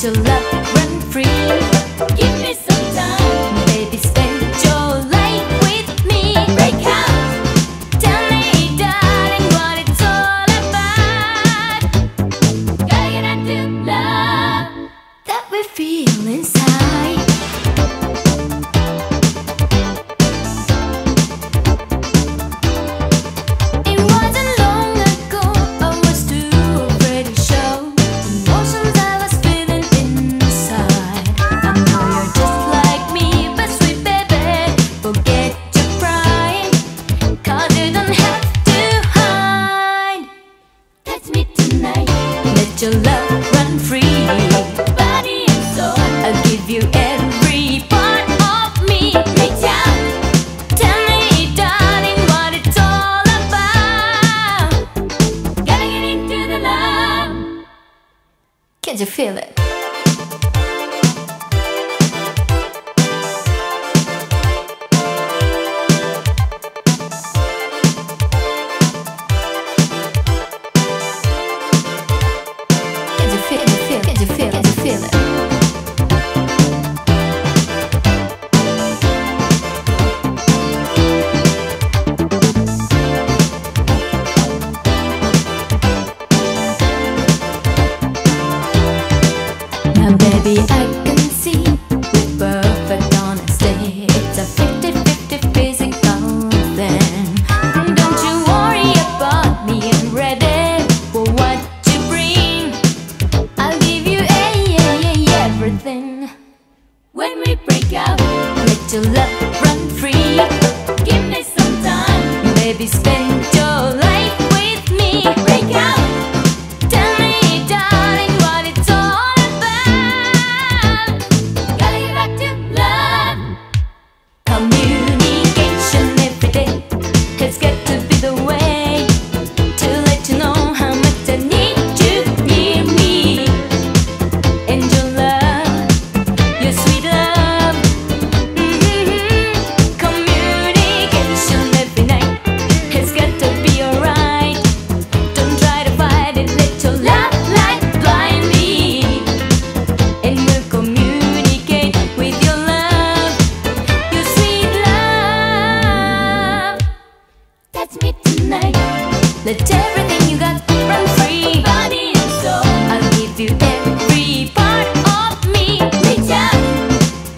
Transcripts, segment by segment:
to love run free. Give me some time, baby. Spend your life with me. Break out, tell me, darling, what it's all about. Girl, you do love that we feel. and free. Body and soul. I'll give you every part of me. Reach out. Tell me, darling, what it's all about. Can you feel it? fila, fila, de fila, de. Let everything you got run free, body and soul. I'll give you every part of me. Reach out,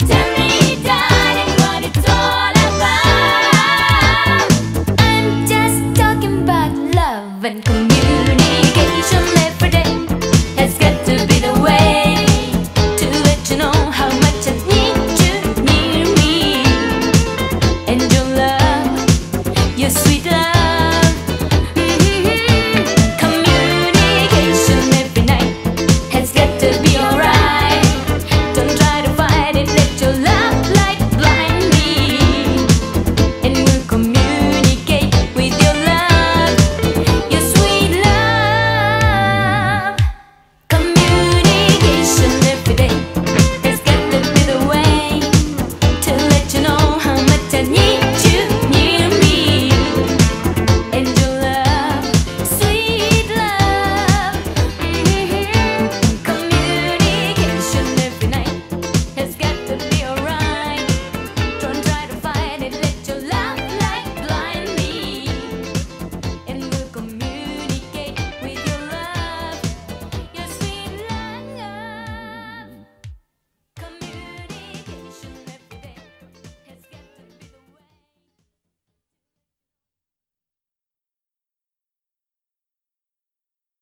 tell me, darling, what it's all about. I'm just talking about love and communication.